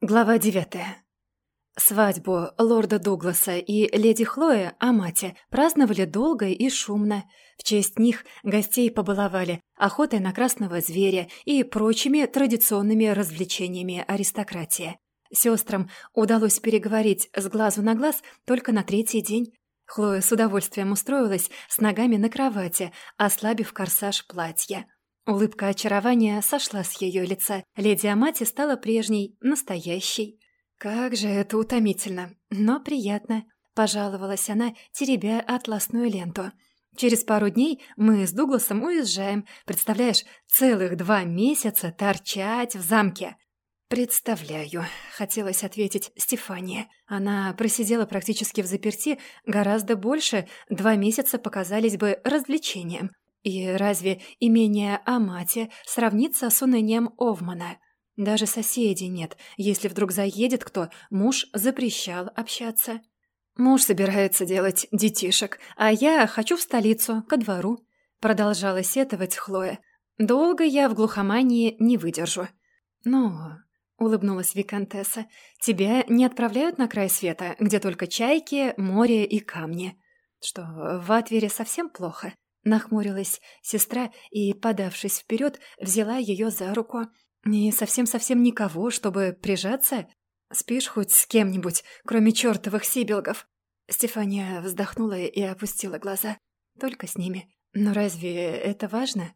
Глава девятая. Свадьбу лорда Дугласа и леди Хлои, Амати, праздновали долго и шумно. В честь них гостей побаловали охотой на красного зверя и прочими традиционными развлечениями аристократии. Сестрам удалось переговорить с глазу на глаз только на третий день. Хлоя с удовольствием устроилась с ногами на кровати, ослабив корсаж платья. Улыбка очарования сошла с ее лица. Леди Амати стала прежней, настоящей. «Как же это утомительно, но приятно», — пожаловалась она, теребя атласную ленту. «Через пару дней мы с Дугласом уезжаем. Представляешь, целых два месяца торчать в замке». «Представляю», — хотелось ответить Стефания. Она просидела практически в заперти гораздо больше, два месяца показались бы развлечением. И разве имение Амати сравнится с унынием Овмана? Даже соседей нет. Если вдруг заедет кто, муж запрещал общаться. Муж собирается делать детишек, а я хочу в столицу, ко двору. Продолжала сетовать Хлоя. Долго я в глухомании не выдержу. Но, улыбнулась Викантесса, тебя не отправляют на край света, где только чайки, море и камни. Что, в Атвере совсем плохо? Нахмурилась сестра и, подавшись вперед, взяла ее за руку. «Не совсем-совсем никого, чтобы прижаться? Спишь хоть с кем-нибудь, кроме чертовых сибилгов?» Стефания вздохнула и опустила глаза. «Только с ними. Но разве это важно?»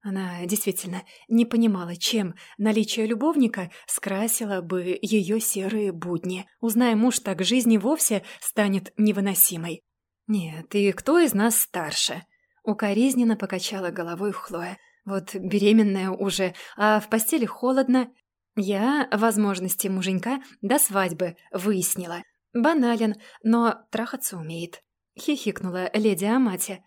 Она действительно не понимала, чем наличие любовника скрасило бы ее серые будни. Узная муж, так жизнь и вовсе станет невыносимой. «Нет, и кто из нас старше?» Укоризненно покачала головой Хлоя. Вот беременная уже, а в постели холодно. Я возможности муженька до свадьбы выяснила. Банален, но трахаться умеет. Хихикнула леди Амати.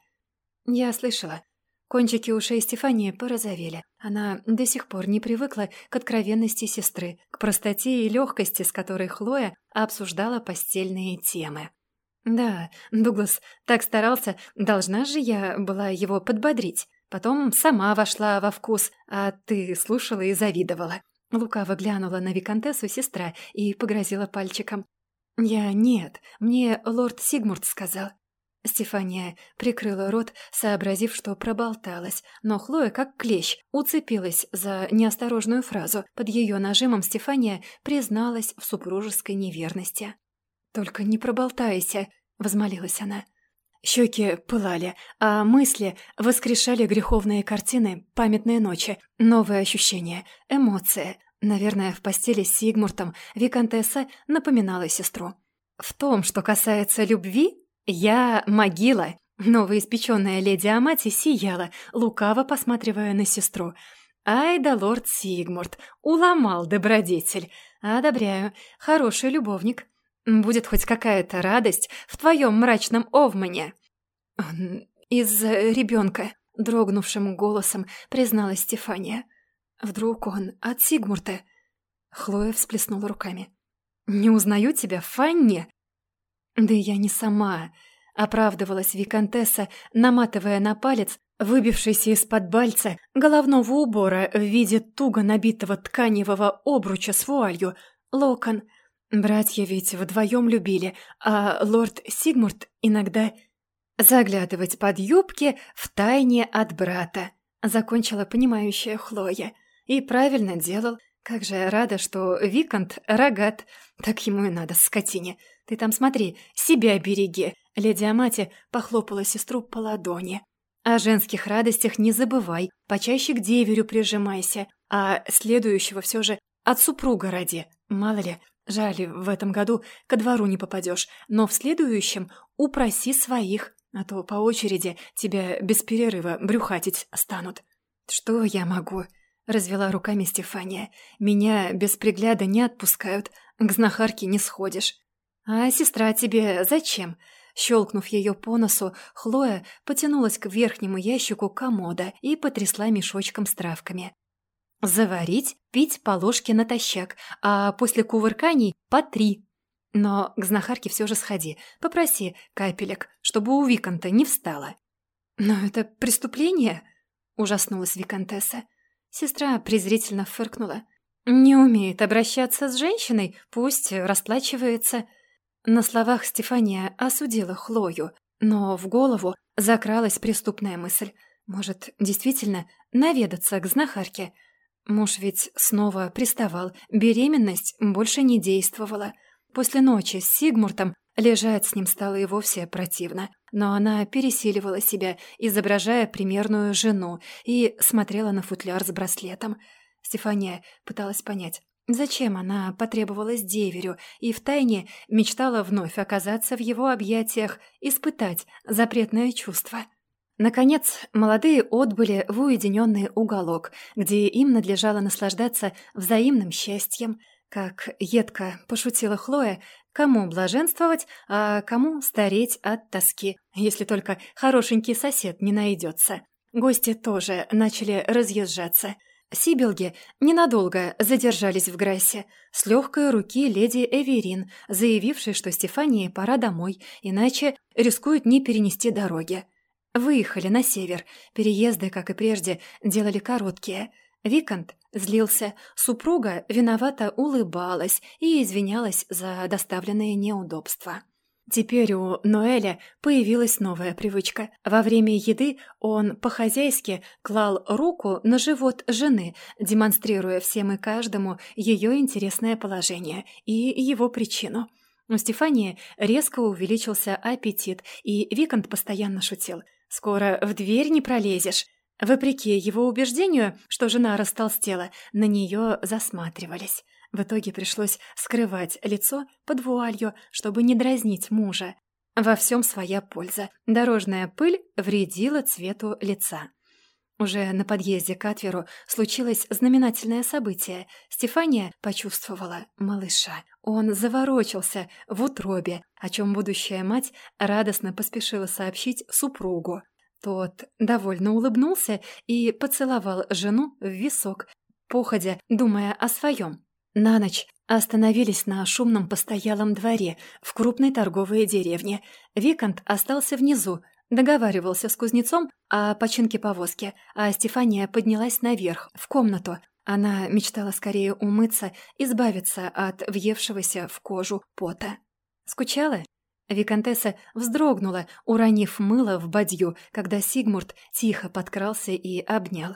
Я слышала. Кончики ушей Стефании порозовели. Она до сих пор не привыкла к откровенности сестры, к простоте и легкости, с которой Хлоя обсуждала постельные темы. Да, Дуглас так старался, должна же я была его подбодрить. Потом сама вошла во вкус, а ты слушала и завидовала. Лукаво глянула на виконтессу сестра и погрозила пальчиком. «Я нет, мне лорд Сигмурт сказал». Стефания прикрыла рот, сообразив, что проболталась, но Хлоя, как клещ, уцепилась за неосторожную фразу. Под ее нажимом Стефания призналась в супружеской неверности. «Только не проболтайся», — возмолилась она. Щеки пылали, а мысли воскрешали греховные картины, памятные ночи, новые ощущения, эмоции. Наверное, в постели с Сигмуртом Викантесса напоминала сестру. В том, что касается любви, я могила. Новоиспеченная леди Амати сияла, лукаво посматривая на сестру. Ай да лорд Сигмурт, уломал добродетель. Одобряю, хороший любовник. Будет хоть какая-то радость в твоем мрачном овмане». «Из-за ребенка», — дрогнувшим голосом призналась Стефания. «Вдруг он от Сигмурта?» Хлоя всплеснула руками. «Не узнаю тебя, Фанни!» «Да я не сама», — оправдывалась Викантесса, наматывая на палец выбившийся из-под бальца головного убора в виде туго набитого тканевого обруча с вуалью, локон — Братья ведь вдвоем любили, а лорд Сигмурт иногда заглядывать под юбки в тайне от брата. Закончила понимающая Хлоя. И правильно делал. Как же я рада, что Викант рогат. Так ему и надо, скотине. Ты там смотри, себя береги. Леди Амати похлопала сестру по ладони. О женских радостях не забывай, почаще к деверю прижимайся, а следующего все же от супруга ради. Мало ли, Жаль, в этом году ко двору не попадешь, но в следующем упроси своих, а то по очереди тебя без перерыва брюхатить станут. Что я могу? Развела руками Стефания. Меня без пригляда не отпускают, к знахарке не сходишь. А сестра тебе зачем? Щелкнув ее по носу, Хлоя потянулась к верхнему ящику комода и потрясла мешочком с травками. Заварить, пить по ложке натощак, а после кувырканий по три. Но к знахарке все же сходи, попроси капелек, чтобы у Виконта не встала. «Но это преступление?» — ужаснулась Виконтесса. Сестра презрительно фыркнула. Не умеет обращаться с женщиной, пусть расплачивается. На словах Стефания осудила Хлою, но в голову закралась преступная мысль. Может, действительно наведаться к знахарке? Муж ведь снова приставал, беременность больше не действовала. После ночи с Сигмуртом лежать с ним стало и вовсе противно. Но она пересиливала себя, изображая примерную жену, и смотрела на футляр с браслетом — Стефания пыталась понять, зачем она потребовалась деверю, и втайне мечтала вновь оказаться в его объятиях, испытать запретное чувство. Наконец, молодые отбыли в уединенный уголок, где им надлежало наслаждаться взаимным счастьем. Как едко пошутила Хлоя, кому блаженствовать, а кому стареть от тоски, если только хорошенький сосед не найдется. Гости тоже начали разъезжаться – Сибилги ненадолго задержались в Грассе, с легкой руки леди Эверин, заявившей, что Стефании пора домой, иначе рискуют не перенести дороги. Выехали на север, переезды, как и прежде, делали короткие. Викант злился, супруга виновато улыбалась и извинялась за доставленные неудобства. Теперь у Ноэля появилась новая привычка. Во время еды он по-хозяйски клал руку на живот жены, демонстрируя всем и каждому ее интересное положение и его причину. У Стефании резко увеличился аппетит, и Викант постоянно шутил. «Скоро в дверь не пролезешь». Вопреки его убеждению, что жена растолстела, на нее засматривались. В итоге пришлось скрывать лицо под вуалью, чтобы не дразнить мужа. Во всем своя польза. Дорожная пыль вредила цвету лица. Уже на подъезде к Атверу случилось знаменательное событие. Стефания почувствовала малыша. Он заворочился в утробе, о чем будущая мать радостно поспешила сообщить супругу. Тот довольно улыбнулся и поцеловал жену в висок, походя, думая о своем. На ночь остановились на шумном постоялом дворе в крупной торговой деревне. Викант остался внизу, договаривался с кузнецом о починке повозки, а Стефания поднялась наверх, в комнату. Она мечтала скорее умыться, избавиться от въевшегося в кожу пота. Скучала? Викантесса вздрогнула, уронив мыло в бадью, когда Сигмурт тихо подкрался и обнял.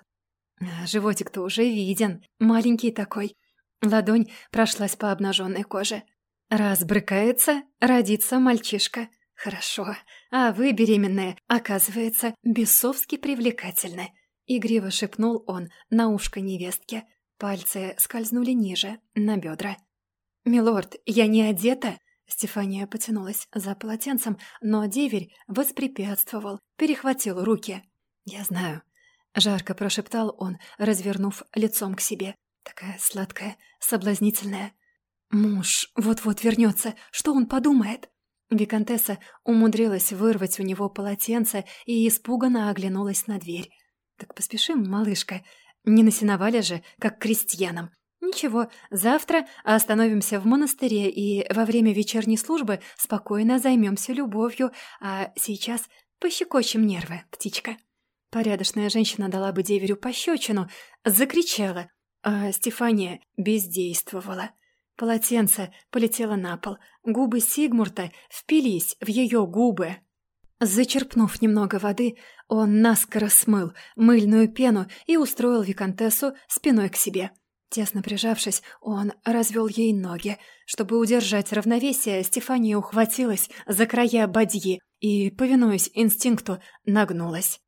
Животик-то уже виден, маленький такой, Ладонь прошлась по обнаженной коже. «Раз брыкается, родится мальчишка. Хорошо. А вы, беременная, оказывается, бесовски привлекательны». Игриво шепнул он на ушко невестке. Пальцы скользнули ниже, на бедра. «Милорд, я не одета?» Стефания потянулась за полотенцем, но деверь воспрепятствовал, перехватил руки. «Я знаю», — жарко прошептал он, развернув лицом к себе. Такая сладкая, соблазнительная. Муж вот-вот вернется. Что он подумает? Викантесса умудрилась вырвать у него полотенце и испуганно оглянулась на дверь. «Так поспешим, малышка. Не насиновали же, как крестьянам. Ничего, завтра остановимся в монастыре и во время вечерней службы спокойно займемся любовью, а сейчас пощекочем нервы, птичка». Порядочная женщина дала бы деверю пощечину, закричала, а Стефания бездействовала. Полотенце полетело на пол. Губы Сигмурта впились в ее губы. Зачерпнув немного воды, он наскоро смыл мыльную пену и устроил Викантессу спиной к себе. Тесно прижавшись, он развел ей ноги. Чтобы удержать равновесие, Стефания ухватилась за края бадьи и, повинуясь инстинкту, нагнулась.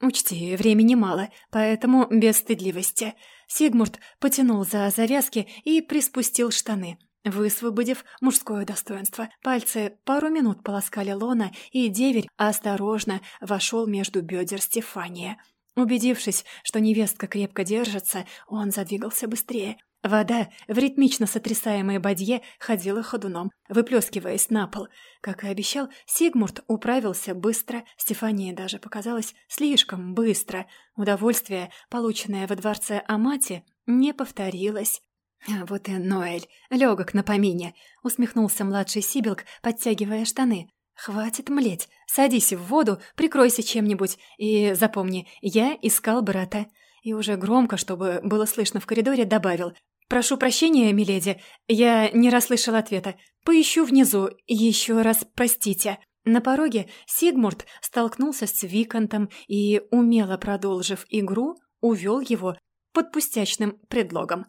«Учти, времени мало, поэтому без стыдливости». Сигмурт потянул за завязки и приспустил штаны, высвободив мужское достоинство. Пальцы пару минут полоскали лона, и деверь осторожно вошел между бедер Стефания. Убедившись, что невестка крепко держится, он задвигался быстрее. Вода в ритмично сотрясаемой бадье ходила ходуном, выплескиваясь на пол. Как и обещал, Сигмурт управился быстро, Стефании даже показалось слишком быстро. Удовольствие, полученное во дворце Амати, не повторилось. «А «Вот и Ноэль, легок на помине», — усмехнулся младший Сибилк, подтягивая штаны. «Хватит млеть, садись в воду, прикройся чем-нибудь, и запомни, я искал брата». И уже громко, чтобы было слышно в коридоре, добавил «Прошу прощения, миледи, я не расслышал ответа. Поищу внизу, еще раз простите». На пороге Сигмурт столкнулся с Викантом и, умело продолжив игру, увел его под пустячным предлогом.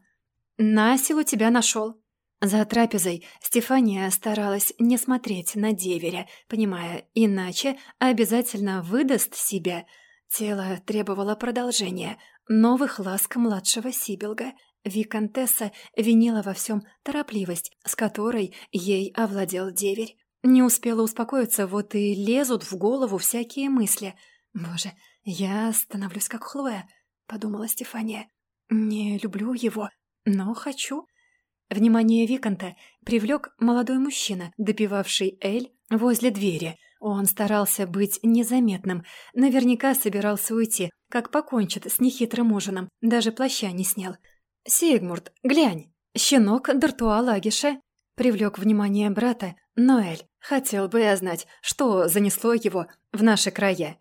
«Насилу тебя нашел». За трапезой Стефания старалась не смотреть на деверя, понимая, иначе обязательно выдаст себя. Тело требовало продолжения, новых ласк младшего Сибилга. Викантесса винила во всем торопливость, с которой ей овладел деверь. Не успела успокоиться, вот и лезут в голову всякие мысли. «Боже, я становлюсь как Хлоя», — подумала Стефания. «Не люблю его, но хочу». Внимание Виконта привлек молодой мужчина, допивавший Эль возле двери. Он старался быть незаметным, наверняка собирался уйти, как покончит с нехитрым ужином, даже плаща не снял. «Сигмурт, глянь, щенок Дартуа Лагиша привлек внимание брата Ноэль. Хотел бы я знать, что занесло его в наши края.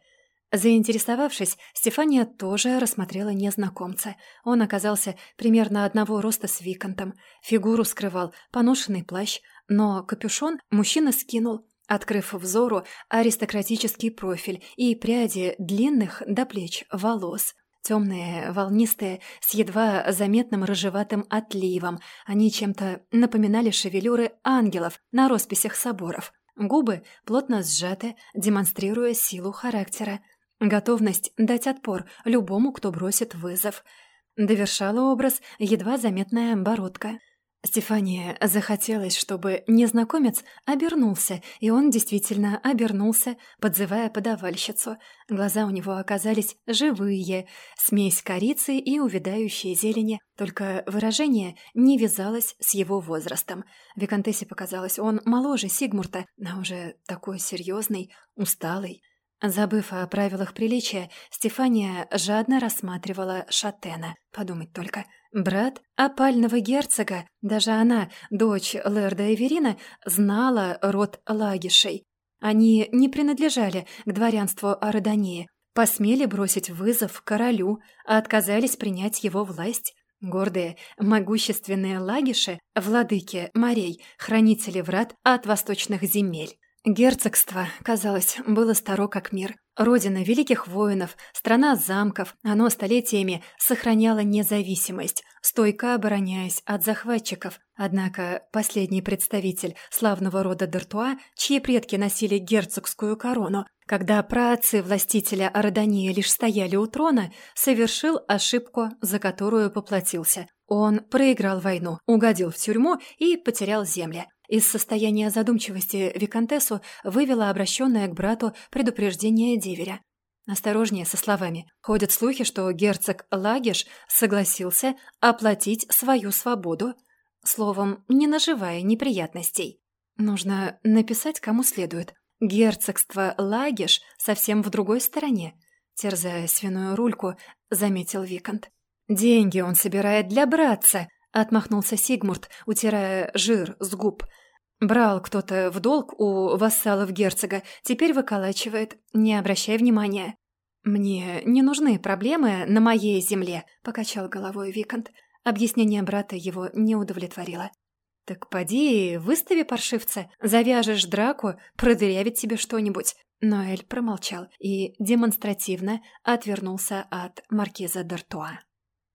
Заинтересовавшись, Стефания тоже рассмотрела незнакомца. Он оказался примерно одного роста с Викантом. Фигуру скрывал поношенный плащ, но капюшон мужчина скинул, открыв взору аристократический профиль и пряди длинных до плеч волос. Темные, волнистые, с едва заметным рыжеватым отливом. Они чем-то напоминали шевелюры ангелов на росписях соборов. Губы плотно сжаты, демонстрируя силу характера. Готовность дать отпор любому, кто бросит вызов. Довершала образ едва заметная бородка — Стефания захотелось, чтобы незнакомец обернулся, и он действительно обернулся, подзывая подавальщицу. Глаза у него оказались живые, смесь корицы и увядающей зелени, только выражение не вязалось с его возрастом. Викантессе показалось, он моложе Сигмурта, но уже такой серьезный, усталый. Забыв о правилах приличия, Стефания жадно рассматривала Шатена. Подумать только — Брат опального герцога, даже она, дочь Лерда Эверина, знала род Лагишей. Они не принадлежали к дворянству Арадонии, посмели бросить вызов королю, а отказались принять его власть. Гордые, могущественные лагиши, владыки морей, хранители врат от восточных земель. Герцогство, казалось, было старо как мир. Родина великих воинов, страна замков, оно столетиями сохраняло независимость, стойко обороняясь от захватчиков. Однако последний представитель славного рода Д'Артуа, чьи предки носили герцогскую корону, когда праотцы властителя Ордонии лишь стояли у трона, совершил ошибку, за которую поплатился. Он проиграл войну, угодил в тюрьму и потерял земли. Из состояния задумчивости Викантессу вывела обращенное к брату предупреждение деверя. Осторожнее со словами. Ходят слухи, что герцог Лагиш согласился оплатить свою свободу. Словом, не наживая неприятностей. Нужно написать кому следует. Герцогство Лагиш совсем в другой стороне. Терзая свиную рульку, заметил Викант. «Деньги он собирает для братца», — отмахнулся Сигмурт, утирая жир с губ — Брал кто-то в долг у вассалов герцога, теперь выколачивает. Не обращай внимания. «Мне не нужны проблемы на моей земле», — покачал головой Викант. Объяснение брата его не удовлетворило. «Так поди, выстави паршивца, завяжешь драку, продырявит тебе что-нибудь». Ноэль промолчал и демонстративно отвернулся от маркиза Д'Артуа.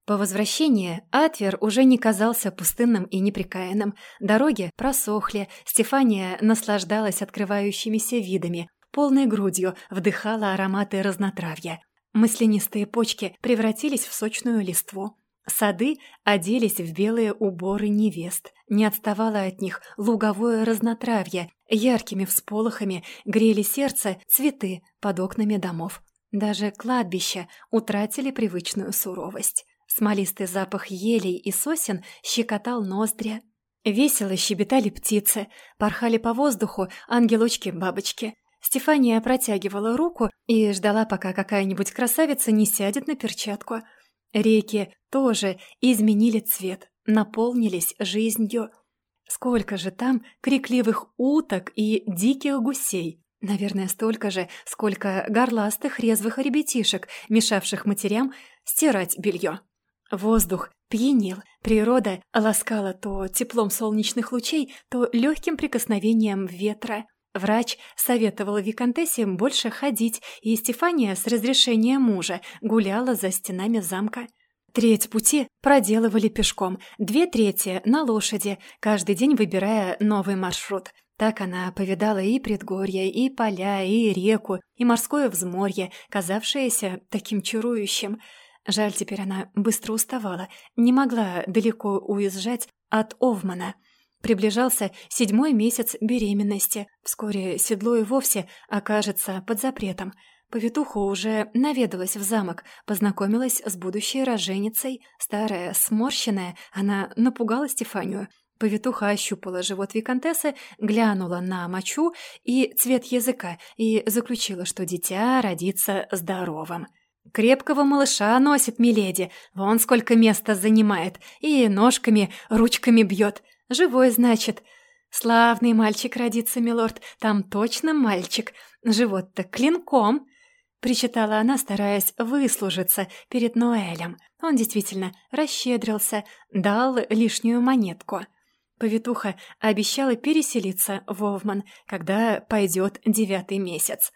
По возвращении Атвер уже не казался пустынным и неприкаянным. Дороги просохли, Стефания наслаждалась открывающимися видами, полной грудью вдыхала ароматы разнотравья. Маслянистые почки превратились в сочную листву. Сады оделись в белые уборы невест. Не отставало от них луговое разнотравье. Яркими всполохами грели сердце цветы под окнами домов. Даже кладбища утратили привычную суровость. Смолистый запах елей и сосен щекотал ноздри. Весело щебетали птицы, порхали по воздуху ангелочки-бабочки. Стефания протягивала руку и ждала, пока какая-нибудь красавица не сядет на перчатку. Реки тоже изменили цвет, наполнились жизнью. Сколько же там крикливых уток и диких гусей! Наверное, столько же, сколько горластых резвых ребятишек, мешавших матерям стирать белье. Воздух пьянил. Природа ласкала то теплом солнечных лучей, то легким прикосновением ветра. Врач советовал виконтессе больше ходить, и Стефания с разрешения мужа гуляла за стенами замка. Треть пути проделывали пешком, две трети — на лошади, каждый день выбирая новый маршрут. Так она повидала и предгорья, и поля, и реку, и морское взморье, казавшееся таким чарующим. Жаль, теперь она быстро уставала, не могла далеко уезжать от Овмана. Приближался седьмой месяц беременности. Вскоре седло и вовсе окажется под запретом — Повитуха уже наведалась в замок, познакомилась с будущей роженицей. Старая, сморщенная, она напугала Стефанию. Повитуха ощупала живот виконтессы, глянула на мочу и цвет языка и заключила, что дитя родится здоровым. «Крепкого малыша носит миледи, вон сколько места занимает, и ножками, ручками бьет. Живой, значит. Славный мальчик родится, милорд, там точно мальчик. Живот-то клинком». Причитала она, стараясь выслужиться перед Ноэлем. Он действительно расщедрился, дал лишнюю монетку. Повитуха обещала переселиться в Овман, когда пойдет девятый месяц.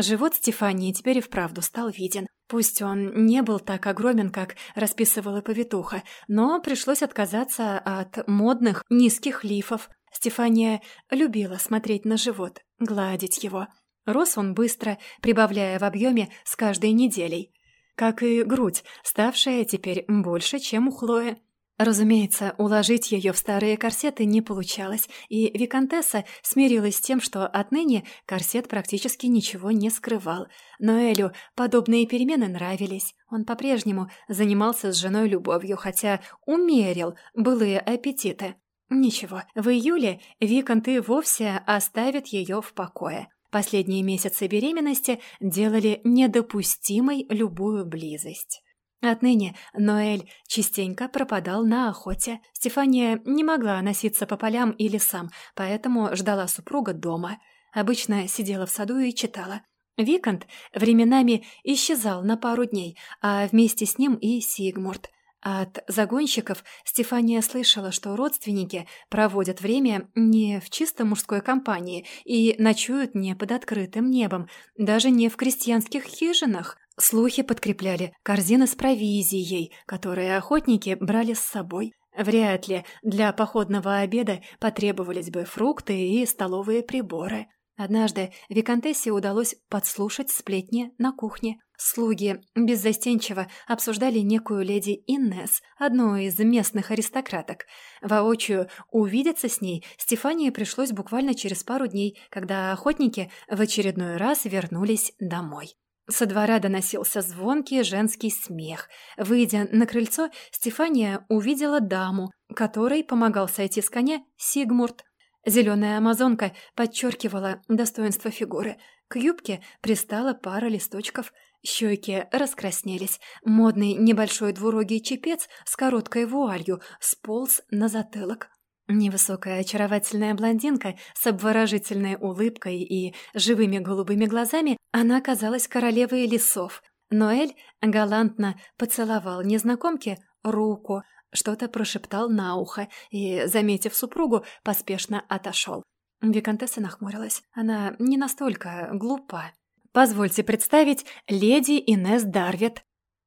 Живот Стефании теперь и вправду стал виден. Пусть он не был так огромен, как расписывала повитуха, но пришлось отказаться от модных низких лифов. Стефания любила смотреть на живот, гладить его. Рос он быстро, прибавляя в объеме с каждой неделей. Как и грудь, ставшая теперь больше, чем у Хлои. Разумеется, уложить ее в старые корсеты не получалось, и Викантесса смирилась с тем, что отныне корсет практически ничего не скрывал. Но Элю подобные перемены нравились. Он по-прежнему занимался с женой любовью, хотя умерил былые аппетиты. Ничего, в июле Викант и вовсе оставит ее в покое. Последние месяцы беременности делали недопустимой любую близость. Отныне Ноэль частенько пропадал на охоте. Стефания не могла носиться по полям и лесам, поэтому ждала супруга дома. Обычно сидела в саду и читала. Викант временами исчезал на пару дней, а вместе с ним и Сигмурт. От загонщиков Стефания слышала, что родственники проводят время не в чисто мужской компании и ночуют не под открытым небом, даже не в крестьянских хижинах. Слухи подкрепляли корзины с провизией, которые охотники брали с собой. Вряд ли для походного обеда потребовались бы фрукты и столовые приборы. Однажды Викантессе удалось подслушать сплетни на кухне. Слуги беззастенчиво обсуждали некую леди Иннес, одну из местных аристократок. Воочию увидеться с ней Стефании пришлось буквально через пару дней, когда охотники в очередной раз вернулись домой. Со двора доносился звонкий женский смех. Выйдя на крыльцо, Стефания увидела даму, которой помогал сойти с коня Сигмурт. Зеленая амазонка подчеркивала достоинство фигуры. К юбке пристала пара листочков – Щеки раскраснелись. Модный небольшой двурогий чепец с короткой вуалью сполз на затылок. Невысокая очаровательная блондинка с обворожительной улыбкой и живыми голубыми глазами, она казалась королевой лесов. Ноэль галантно поцеловал незнакомке руку, что-то прошептал на ухо и, заметив супругу, поспешно отошел. Викантесса нахмурилась. Она не настолько глупа. Позвольте представить леди Инес Дарвет».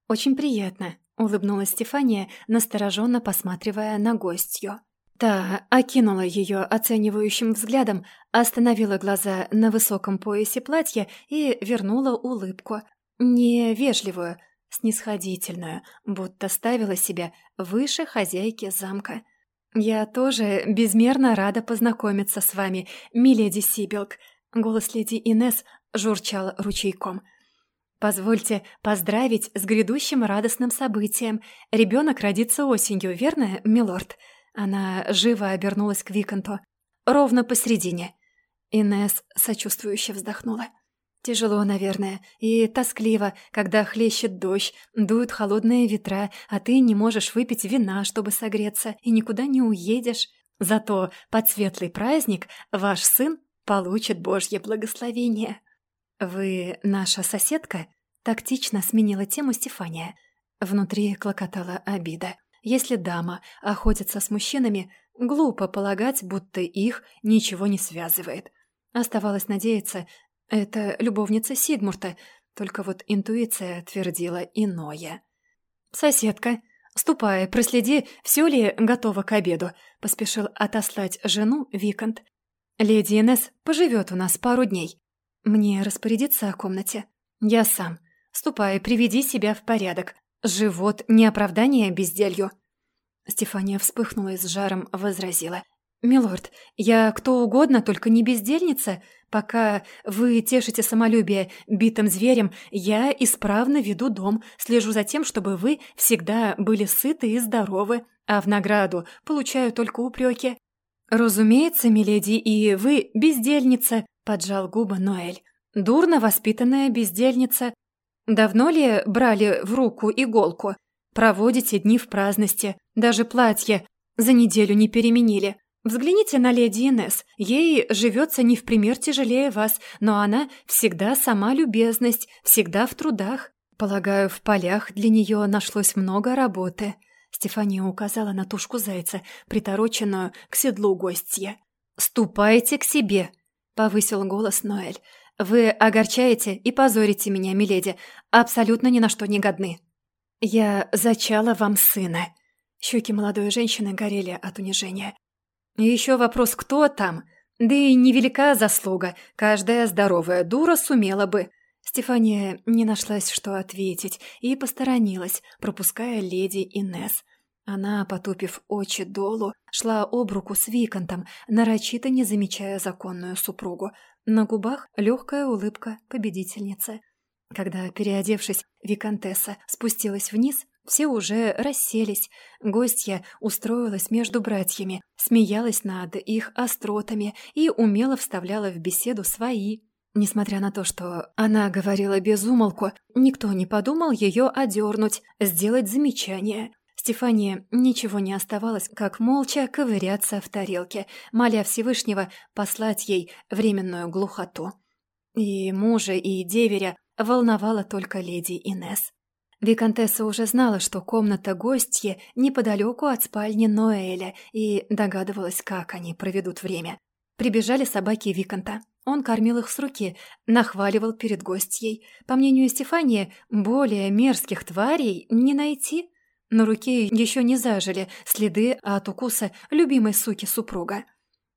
«Очень приятно», — улыбнулась Стефания, настороженно посматривая на гостью. Та окинула ее оценивающим взглядом, остановила глаза на высоком поясе платья и вернула улыбку. Невежливую, снисходительную, будто ставила себя выше хозяйки замка. «Я тоже безмерно рада познакомиться с вами, миледи Сибилк», Голос леди Инес журчал ручейком. «Позвольте поздравить с грядущим радостным событием. Ребенок родится осенью, верно, милорд?» Она живо обернулась к Виконту. «Ровно посередине». Инес сочувствующе вздохнула. «Тяжело, наверное, и тоскливо, когда хлещет дождь, дуют холодные ветра, а ты не можешь выпить вина, чтобы согреться, и никуда не уедешь. Зато под светлый праздник ваш сын получит Божье благословение». «Вы наша соседка?» — тактично сменила тему Стефания. Внутри клокотала обида. Если дама охотится с мужчинами, глупо полагать, будто их ничего не связывает. Оставалось надеяться, это любовница Сигмурта, только вот интуиция твердила иное. «Соседка, ступай, проследи, все ли готово к обеду», — поспешил отослать жену Викант. «Леди Инесс поживет у нас пару дней. Мне распорядиться о комнате? Я сам. Ступай, приведи себя в порядок. Живот — не оправдание безделью». Стефания вспыхнула и с жаром возразила. «Милорд, я кто угодно, только не бездельница. Пока вы тешите самолюбие битым зверем, я исправно веду дом, слежу за тем, чтобы вы всегда были сыты и здоровы, а в награду получаю только упреки». «Разумеется, миледи, и вы бездельница», — поджал губы Ноэль. «Дурно воспитанная бездельница. Давно ли брали в руку иголку? Проводите дни в праздности, даже платье за неделю не переменили. Взгляните на леди Инесс. Ей живется не в пример тяжелее вас, но она всегда сама любезность, всегда в трудах. Полагаю, в полях для нее нашлось много работы. Стефания указала на тушку зайца, притороченную к седлу гостья. «Ступайте к себе!» — повысил голос Ноэль. «Вы огорчаете и позорите меня, миледи, абсолютно ни на что не годны». «Я зачала вам сына». Щеки молодой женщины горели от унижения. Еще вопрос, кто там? Да и невелика заслуга. Каждая здоровая дура сумела бы. Стефания не нашлась, что ответить, и посторонилась, пропуская леди Инес. Она, потупив очи долу, шла об руку с Виконтом, нарочито не замечая законную супругу. На губах легкая улыбка победительницы. Когда, переодевшись, Викантесса спустилась вниз, все уже расселись. Гостья устроилась между братьями, смеялась над их остротами и умело вставляла в беседу свои. Несмотря на то, что она говорила без умолку, никто не подумал ее одернуть, сделать замечание. Стефания ничего не оставалось, как молча ковыряться в тарелке, моля Всевышнего послать ей временную глухоту. И мужа, и деверя волновала только леди Инес. Викантесса уже знала, что комната гостья неподалеку от спальни Ноэля и догадывалась, как они проведут время. Прибежали собаки Виканта. Он кормил их с руки, нахваливал перед гостьей. По мнению Стефании, более мерзких тварей не найти. На руке еще не зажили следы от укуса любимой суки супруга.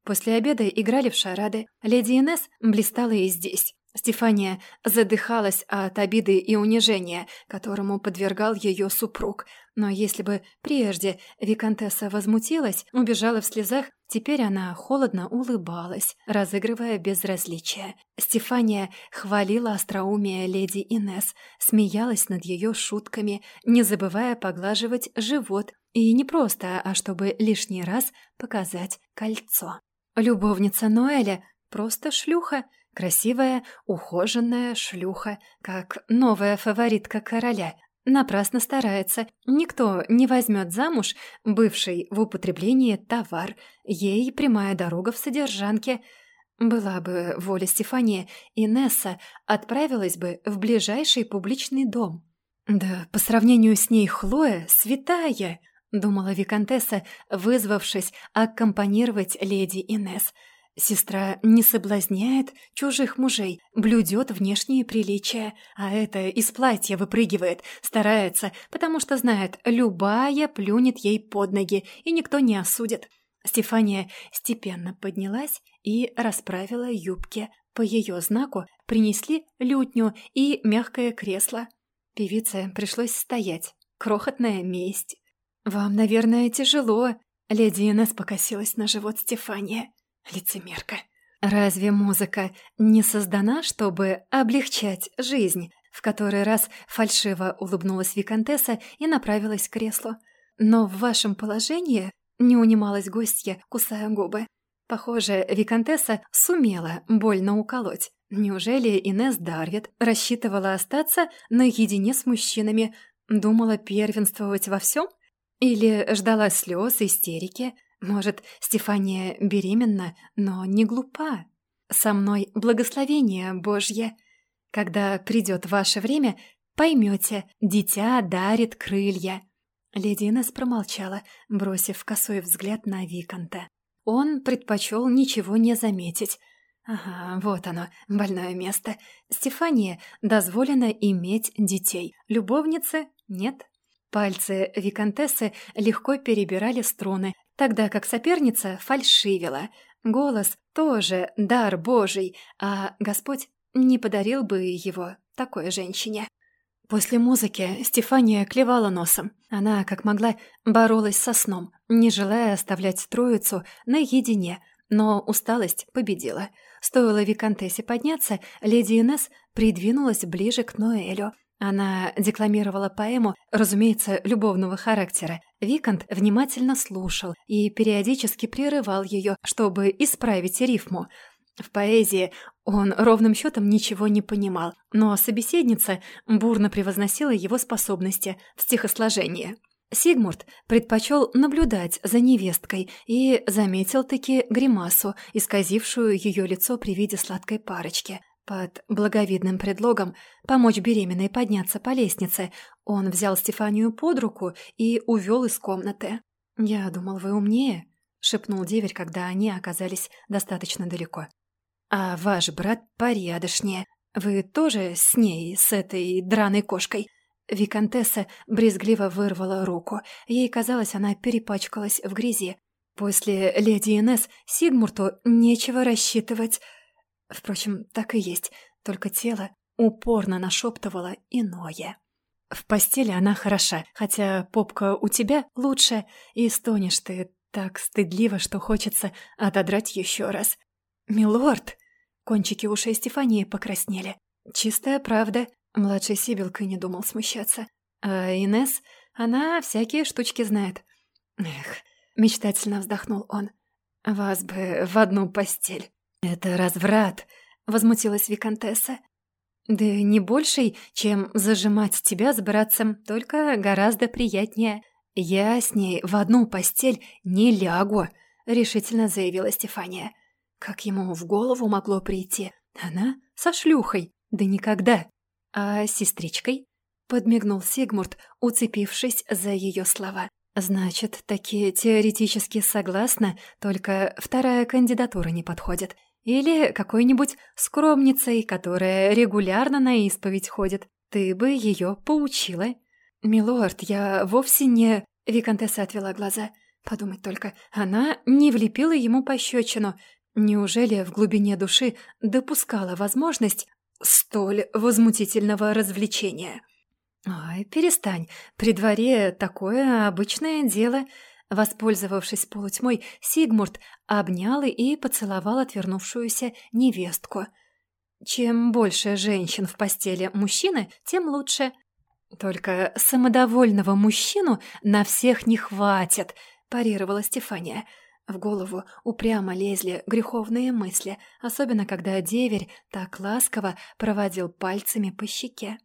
После обеда играли в шарады. Леди Инесс блистала и здесь. Стефания задыхалась от обиды и унижения, которому подвергал ее супруг. Но если бы прежде Викантесса возмутилась, убежала в слезах, теперь она холодно улыбалась, разыгрывая безразличие. Стефания хвалила остроумие леди Инес, смеялась над ее шутками, не забывая поглаживать живот, и не просто, а чтобы лишний раз показать кольцо. Любовница Ноэля — просто шлюха — Красивая, ухоженная шлюха, как новая фаворитка короля. Напрасно старается. Никто не возьмет замуж бывший в употреблении товар. Ей прямая дорога в содержанке. Была бы воля Стефания, Инесса отправилась бы в ближайший публичный дом. Да, по сравнению с ней Хлоя святая, думала виконтесса, вызвавшись аккомпанировать леди Инесс. Сестра не соблазняет чужих мужей, блюдет внешние приличия, а это из платья выпрыгивает, старается, потому что знает, любая плюнет ей под ноги, и никто не осудит. Стефания степенно поднялась и расправила юбки. По ее знаку принесли лютню и мягкое кресло. Певице пришлось стоять. Крохотная месть. «Вам, наверное, тяжело», — леди Инесс покосилась на живот Стефания. Лицемерка. Разве музыка не создана, чтобы облегчать жизнь? В который раз фальшиво улыбнулась Викантесса и направилась к креслу. Но в вашем положении не унималась гостья, кусая губы. Похоже, Викантесса сумела больно уколоть. Неужели Инесс Дарвит рассчитывала остаться наедине с мужчинами, думала первенствовать во всем? Или ждала слез, истерики? Может, Стефания беременна, но не глупа. Со мной благословение Божье. Когда придет ваше время, поймете, дитя дарит крылья. Леди Инесс промолчала, бросив косой взгляд на Виконта. Он предпочел ничего не заметить. Ага, вот оно, больное место. Стефания дозволено иметь детей. Любовницы нет. Пальцы виконтессы легко перебирали струны, тогда как соперница фальшивила. Голос тоже дар божий, а Господь не подарил бы его такой женщине. После музыки Стефания клевала носом. Она, как могла, боролась со сном, не желая оставлять троицу наедине, но усталость победила. Стоило Викантессе подняться, леди Инесс придвинулась ближе к Ноэлю. Она декламировала поэму, разумеется, любовного характера. Викант внимательно слушал и периодически прерывал ее, чтобы исправить рифму — в поэзии он ровным счетом ничего не понимал, но собеседница бурно превозносила его способности в стихосложении. Сигмурт предпочел наблюдать за невесткой и заметил-таки гримасу, исказившую ее лицо при виде сладкой парочки. Под благовидным предлогом помочь беременной подняться по лестнице он взял Стефанию под руку и увел из комнаты. «Я думал, вы умнее», — шепнул деверь, когда они оказались достаточно далеко. А ваш брат порядочнее. Вы тоже с ней, с этой драной кошкой?» Викантесса брезгливо вырвала руку. Ей казалось, она перепачкалась в грязи. После леди Инесс Сигмурту нечего рассчитывать. Впрочем, так и есть, только тело упорно нашептывало иное. В постели она хороша, хотя попка у тебя лучше, и стонешь ты так стыдливо, что хочется отодрать еще раз. «Милорд!» Кончики ушей Стефании покраснели. «Чистая правда». Младший Сибилка не думал смущаться. А Инес, она всякие штучки знает. «Эх», — мечтательно вздохнул он. «Вас бы в одну постель». «Это разврат», — возмутилась Викантесса. «Да не больший, чем зажимать тебя с братцем, только гораздо приятнее. Я с ней в одну постель не лягу», — решительно заявила Стефания. Как ему в голову могло прийти? Она со шлюхой? Да никогда. А с сестричкой? Подмигнул Сигмурт, уцепившись за ее слова. Значит, такие теоретически согласна, только вторая кандидатура не подходит. Или какой-нибудь скромницей, которая регулярно на исповедь ходит. Ты бы ее поучила. «Милорд, я вовсе не...» Викантесса отвела глаза. Подумать только, она не влепила ему пощечину, Неужели в глубине души допускала возможность столь возмутительного развлечения? «Ой, перестань, при дворе такое обычное дело». Воспользовавшись полутьмой, Сигмурт обнял и поцеловал отвернувшуюся невестку. Чем больше женщин в постели мужчины, тем лучше. Только самодовольного мужчину на всех не хватит, парировала Стефания. В голову упрямо лезли греховные мысли, особенно когда деверь так ласково проводил пальцами по щеке.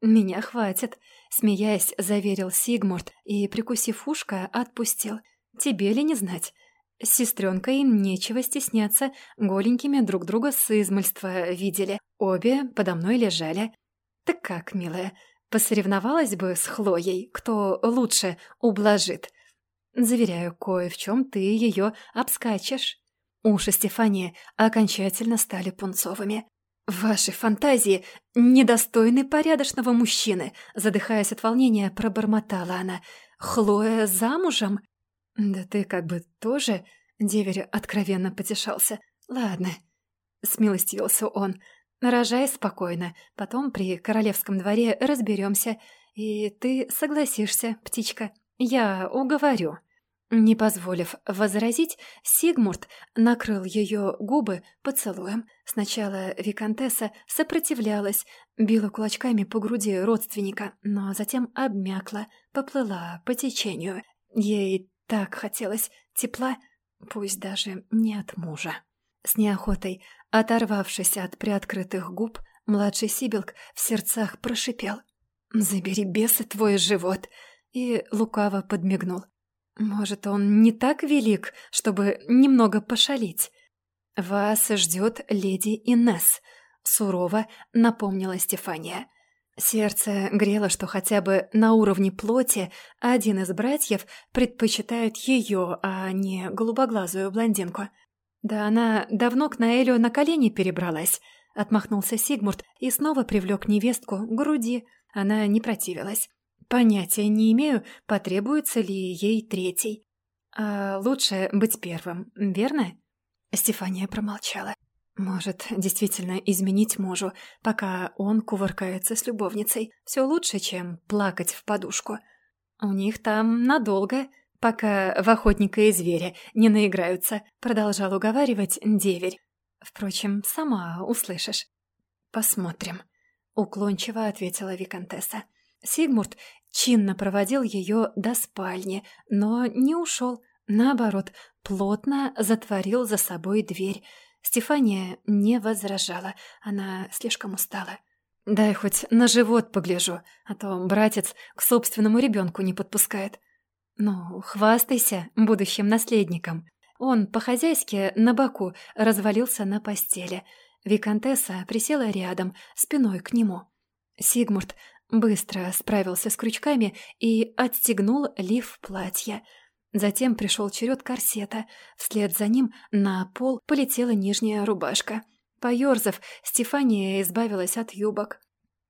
«Меня хватит», — смеясь, заверил Сигмурт и, прикусив ушко, отпустил. «Тебе ли не знать?» С сестренкой им нечего стесняться, голенькими друг друга с измольства видели. Обе подо мной лежали. «Так как, милая, посоревновалась бы с Хлоей, кто лучше ублажит?» Заверяю, кое в чем ты ее обскачешь. Уши Стефании окончательно стали пунцовыми. «Ваши фантазии недостойны порядочного мужчины», задыхаясь от волнения, пробормотала она. «Хлоя замужем?» «Да ты как бы тоже...» Деверь откровенно потешался. «Ладно», — смилостивился он. «Рожай спокойно, потом при королевском дворе разберемся, и ты согласишься, птичка». «Я уговорю». Не позволив возразить, Сигмурт накрыл ее губы поцелуем. Сначала Викантесса сопротивлялась, била кулачками по груди родственника, но затем обмякла, поплыла по течению. Ей так хотелось тепла, пусть даже не от мужа. С неохотой, оторвавшись от приоткрытых губ, младший Сибилк в сердцах прошипел. «Забери бесы твой живот!» и лукаво подмигнул. «Может, он не так велик, чтобы немного пошалить?» «Вас ждет леди Инесс», — сурово напомнила Стефания. Сердце грело, что хотя бы на уровне плоти один из братьев предпочитает ее, а не голубоглазую блондинку. «Да она давно к Наэлю на колени перебралась», — отмахнулся Сигмурт и снова привлек невестку к груди. Она не противилась. «Понятия не имею, потребуется ли ей третий. А лучше быть первым, верно?» Стефания промолчала. Может, действительно изменить мужу, пока он кувыркается с любовницей. Все лучше, чем плакать в подушку. У них там надолго, пока в охотника и зверя не наиграются, продолжал уговаривать деверь. Впрочем, сама услышишь. Посмотрим, уклончиво ответила виконтесса. Сигмурт чинно проводил ее до спальни, но не ушел. Наоборот, плотно затворил за собой дверь. Стефания не возражала, она слишком устала. «Дай хоть на живот погляжу, а то братец к собственному ребенку не подпускает». «Ну, хвастайся будущим наследником». Он по-хозяйски на боку развалился на постели. Викантесса присела рядом, спиной к нему. Сигмурт быстро справился с крючками и отстегнул лиф платья — Затем пришел черед корсета. Вслед за ним на пол полетела нижняя рубашка. Поёрзав, Стефания избавилась от юбок.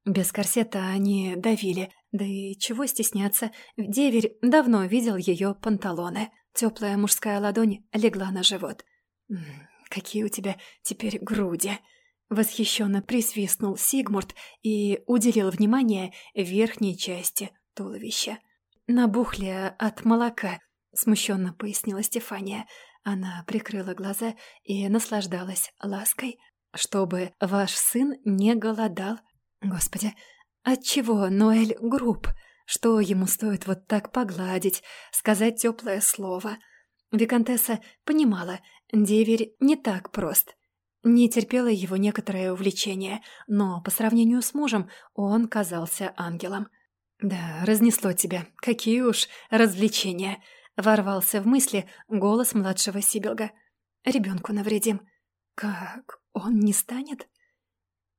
Без корсета они давили. Да и чего стесняться, деверь давно видел ее панталоны. Теплая мужская ладонь легла на живот. «Какие у тебя теперь груди!» Восхищенно присвистнул Сигмурт и уделил внимание верхней части туловища. Набухли от молока, — смущенно пояснила Стефания. Она прикрыла глаза и наслаждалась лаской. «Чтобы ваш сын не голодал. Господи, отчего Ноэль груб? Что ему стоит вот так погладить, сказать теплое слово?» Викантесса понимала, деверь не так прост. Не терпела его некоторое увлечение, но по сравнению с мужем он казался ангелом. «Да, разнесло тебя. Какие уж развлечения!» Ворвался в мысли голос младшего Сибилга. «Ребенку навредим. Как? Он не станет?»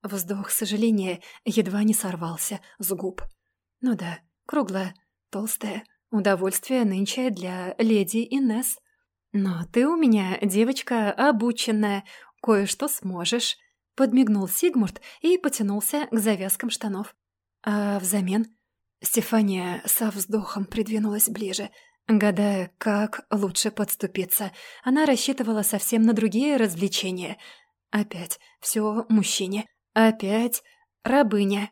Вздох сожаления едва не сорвался с губ. «Ну да, круглая, толстая. Удовольствие нынче для леди Инес. Но ты у меня девочка обученная, кое-что сможешь». Подмигнул Сигмурт и потянулся к завязкам штанов. А взамен Стефания со вздохом придвинулась ближе — Гадая, как лучше подступиться, она рассчитывала совсем на другие развлечения. Опять все мужчине. Опять рабыня.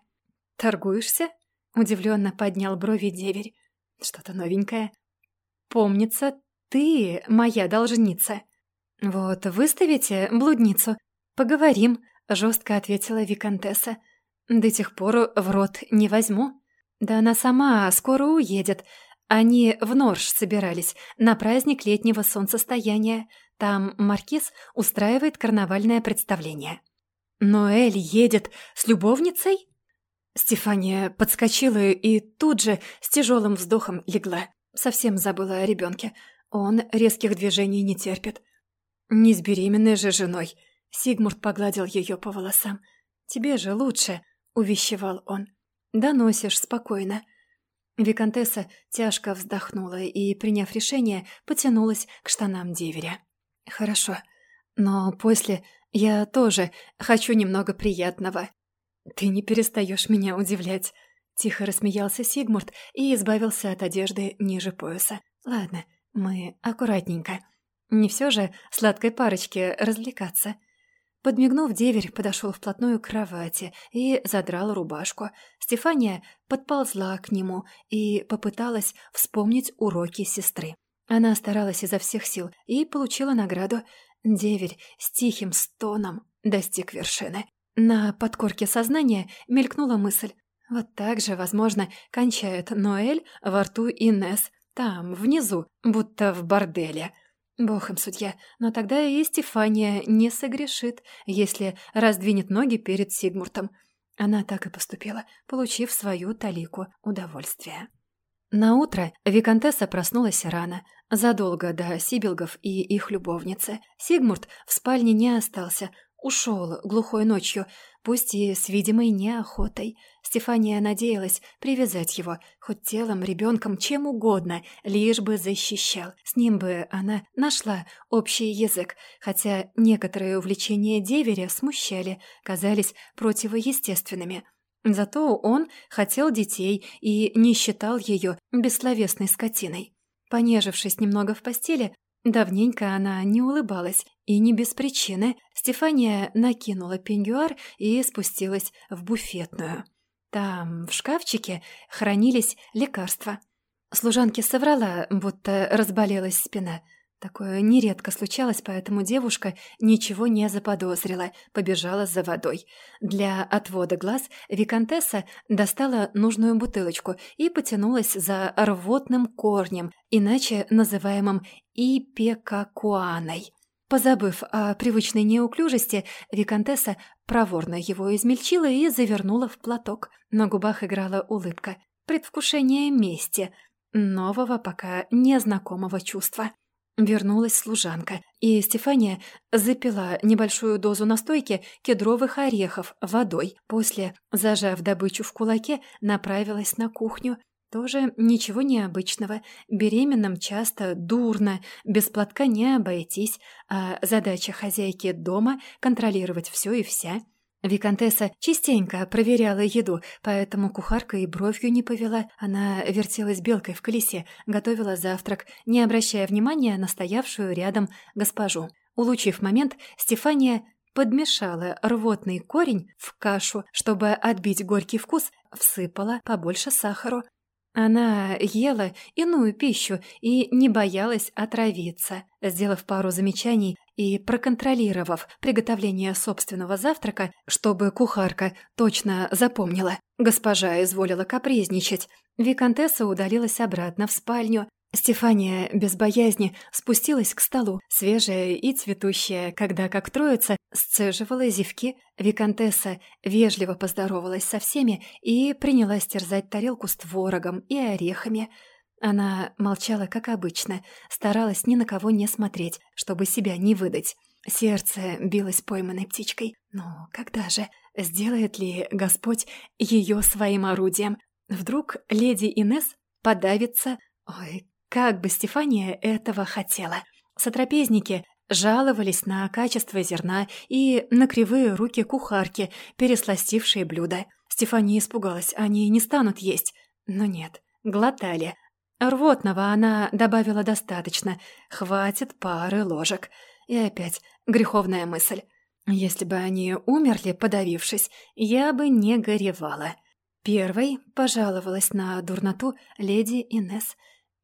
«Торгуешься?» — удивленно поднял брови деверь. «Что-то новенькое». «Помнится, ты моя должница». «Вот выставите блудницу. Поговорим», — жестко ответила виконтесса. «До тех пор в рот не возьму». «Да она сама скоро уедет. Они в Норш собирались, на праздник летнего солнцестояния. Там маркиз устраивает карнавальное представление. «Ноэль едет с любовницей?» Стефания подскочила и тут же с тяжелым вздохом легла. Совсем забыла о ребенке. Он резких движений не терпит. «Не с беременной же женой». Сигмурт погладил ее по волосам. «Тебе же лучше», — увещевал он. «Доносишь спокойно». Викантесса тяжко вздохнула и, приняв решение, потянулась к штанам деверя. «Хорошо, но после я тоже хочу немного приятного». «Ты не перестаешь меня удивлять», — тихо рассмеялся Сигмурт и избавился от одежды ниже пояса. «Ладно, мы аккуратненько. Не все же сладкой парочке развлекаться». Подмигнув, деверь подошел вплотную к кровати и задрал рубашку. Стефания подползла к нему и попыталась вспомнить уроки сестры. Она старалась изо всех сил и получила награду. Деверь с тихим стоном достиг вершины. На подкорке сознания мелькнула мысль. Вот так же, возможно, кончает Ноэль во рту Инес, там, внизу, будто в борделе — Бог им судья, но тогда и Стефания не согрешит, если раздвинет ноги перед Сигмуртом. Она так и поступила, получив свою талику удовольствия. На утро виконтесса проснулась рано, задолго до Сибилгов и их любовницы. Сигмурт в спальне не остался, ушел глухой ночью. Пусть и с видимой неохотой. Стефания надеялась привязать его, хоть телом, ребенком, чем угодно, лишь бы защищал. С ним бы она нашла общий язык, хотя некоторые увлечения деверя смущали, казались противоестественными. Зато он хотел детей и не считал ее бессловесной скотиной. Понежившись немного в постели, давненько она не улыбалась, и не без причины. Стефания накинула пеньюар и спустилась в буфетную. Там, в шкафчике, хранились лекарства. Служанке соврала, будто разболелась спина. Такое нередко случалось, поэтому девушка ничего не заподозрила, побежала за водой. Для отвода глаз Викантесса достала нужную бутылочку и потянулась за рвотным корнем, иначе называемым ипекакуаной. Позабыв о привычной неуклюжести, Викантесса проворно его измельчила и завернула в платок. На губах играла улыбка. Предвкушение мести. Нового, пока незнакомого чувства. Вернулась служанка, и Стефания запила небольшую дозу настойки кедровых орехов водой. После, зажав добычу в кулаке, направилась на кухню. Тоже ничего необычного. Беременным часто дурно, без платка не обойтись, а задача хозяйки дома — контролировать все и вся. Викантесса частенько проверяла еду, поэтому кухарка и бровью не повела. Она вертелась белкой в колесе, готовила завтрак, не обращая внимания на стоявшую рядом госпожу. Улучив момент, Стефания подмешала рвотный корень в кашу, чтобы отбить горький вкус, всыпала побольше сахару, она ела иную пищу и не боялась отравиться. Сделав пару замечаний и проконтролировав приготовление собственного завтрака, чтобы кухарка точно запомнила, госпожа изволила капризничать, Викантесса удалилась обратно в спальню, Стефания без боязни спустилась к столу, свежая и цветущая, когда, как троица, сцеживала зевки. Викантесса вежливо поздоровалась со всеми и принялась терзать тарелку с творогом и орехами. Она молчала, как обычно, старалась ни на кого не смотреть, чтобы себя не выдать. Сердце билось пойманной птичкой. Но когда же? Сделает ли Господь ее своим орудием? Вдруг леди Инес подавится... Ой, как бы Стефания этого хотела. Сотрапезники жаловались на качество зерна и на кривые руки кухарки, пересластившие блюда. Стефания испугалась, они не станут есть. Но нет, глотали. Рвотного она добавила достаточно, хватит пары ложек. И опять греховная мысль. Если бы они умерли, подавившись, я бы не горевала. Первой пожаловалась на дурноту леди Инесс.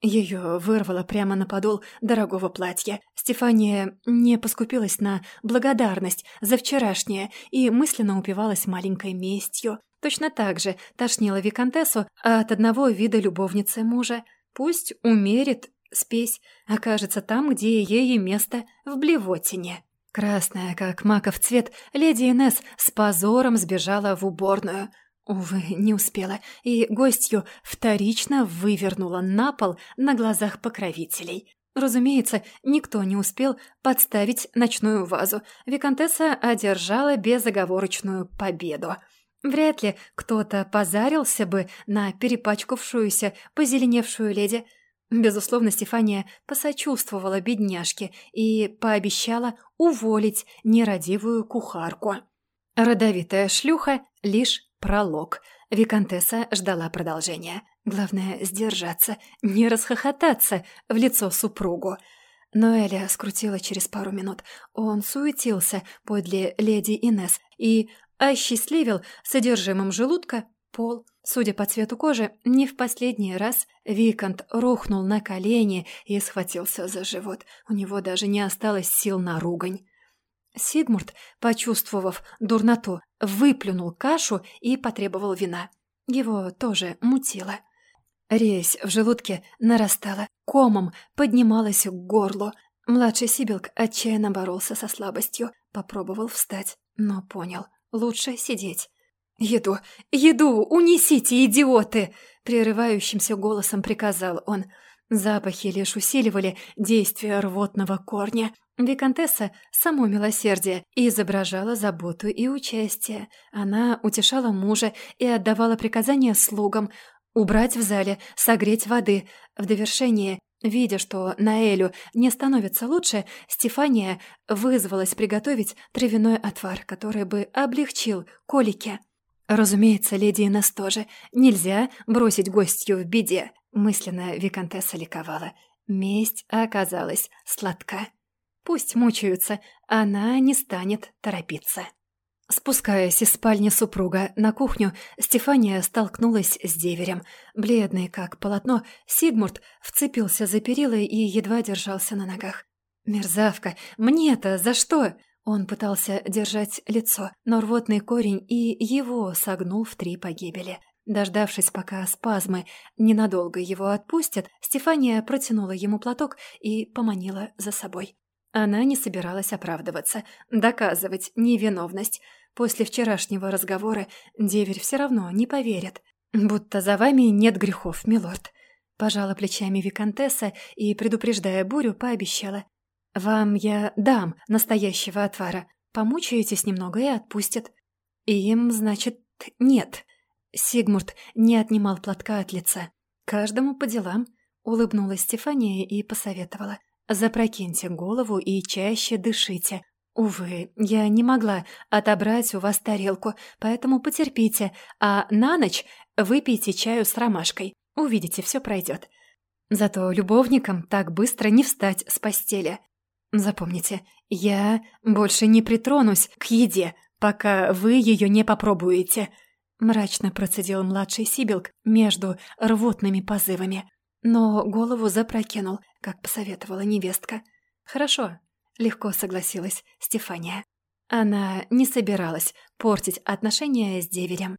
Ее вырвало прямо на подол дорогого платья. Стефания не поскупилась на благодарность за вчерашнее и мысленно упивалась маленькой местью. Точно так же тошнила Викантессу от одного вида любовницы мужа. Пусть умерит спесь, окажется там, где ей место, в блевотине. Красная, как маков цвет, леди Инесс с позором сбежала в уборную – Увы, не успела, и гостью вторично вывернула на пол на глазах покровителей. Разумеется, никто не успел подставить ночную вазу. Викантесса одержала безоговорочную победу. Вряд ли кто-то позарился бы на перепачкавшуюся, позеленевшую леди. Безусловно, Стефания посочувствовала бедняжке и пообещала уволить нерадивую кухарку. Родовитая шлюха лишь Пролог. Викантесса ждала продолжения. Главное — сдержаться, не расхохотаться в лицо супругу. Но Эля скрутила через пару минут. Он суетился подле леди Инес и осчастливил содержимым желудка пол. Судя по цвету кожи, не в последний раз Викант рухнул на колени и схватился за живот. У него даже не осталось сил на ругань. Сигмурт, почувствовав дурноту, выплюнул кашу и потребовал вина. Его тоже мутило. Резь в желудке нарастала, комом поднималась к горлу. Младший Сибилк отчаянно боролся со слабостью, попробовал встать, но понял, лучше сидеть. «Еду! Еду! Унесите, идиоты!» Прерывающимся голосом приказал он. Запахи лишь усиливали действие рвотного корня. Викантесса – само милосердие изображала заботу и участие. Она утешала мужа и отдавала приказания слугам убрать в зале, согреть воды. В довершение, видя, что Наэлю не становится лучше, Стефания вызвалась приготовить травяной отвар, который бы облегчил колики. Разумеется, леди Инесс тоже. Нельзя бросить гостью в беде. Мысленно Викантесса ликовала. Месть оказалась сладка. Пусть мучаются, она не станет торопиться. Спускаясь из спальни супруга на кухню, Стефания столкнулась с деверем. Бледный, как полотно, Сигмурт вцепился за перила и едва держался на ногах. «Мерзавка! Мне-то за что?» Он пытался держать лицо, но рвотный корень и его согнул в три погибели. Дождавшись, пока спазмы ненадолго его отпустят, Стефания протянула ему платок и поманила за собой. Она не собиралась оправдываться, доказывать невиновность. После вчерашнего разговора деверь все равно не поверит. «Будто за вами нет грехов, милорд», — пожала плечами виконтесса и, предупреждая бурю, пообещала. «Вам я дам настоящего отвара. Помучаетесь немного и отпустят». «Им, значит, нет». Сигмурт не отнимал платка от лица. «Каждому по делам», — улыбнулась Стефания и посоветовала. Запрокиньте голову и чаще дышите. Увы, я не могла отобрать у вас тарелку, поэтому потерпите, а на ночь выпейте чаю с ромашкой. Увидите, все пройдет. Зато любовникам так быстро не встать с постели. Запомните, я больше не притронусь к еде, пока вы ее не попробуете. Мрачно процедил младший Сибилк между рвотными позывами но голову запрокинул, как посоветовала невестка. «Хорошо», — легко согласилась Стефания. Она не собиралась портить отношения с деверем.